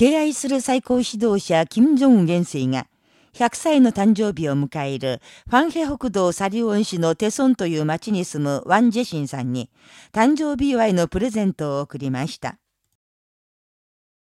敬愛する最高指導者、金正恩元帥が、100歳の誕生日を迎える、ファンヘ北道サリオン市のテソンという町に住むワン・ジェシンさんに、誕生日祝いのプレゼントを贈りました。